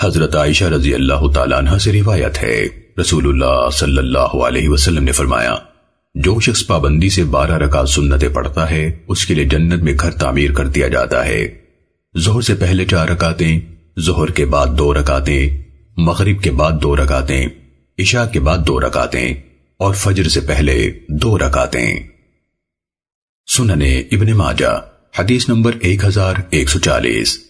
حضرت عائشہ رضی اللہ تعالیٰ عنہ سے روایت ہے۔ رسول اللہ صلی اللہ علیہ وسلم نے فرمایا، جو شخص پابندی سے بارہ رکعت سنتیں پڑھتا ہے، اس کے لیے جنت میں گھر تعمیر کر دیا جاتا ہے۔ زہر سے پہلے چار رکعتیں زہر کے بعد دو رکعتیں، مغرب کے بعد دو رکعتیں، عشاء کے بعد دو رکعتیں اور فجر سے پہلے دو رکعتیں۔ سننے ابن ماجہ، حدیث نمبر ایک ہزار ایک سو چالیس۔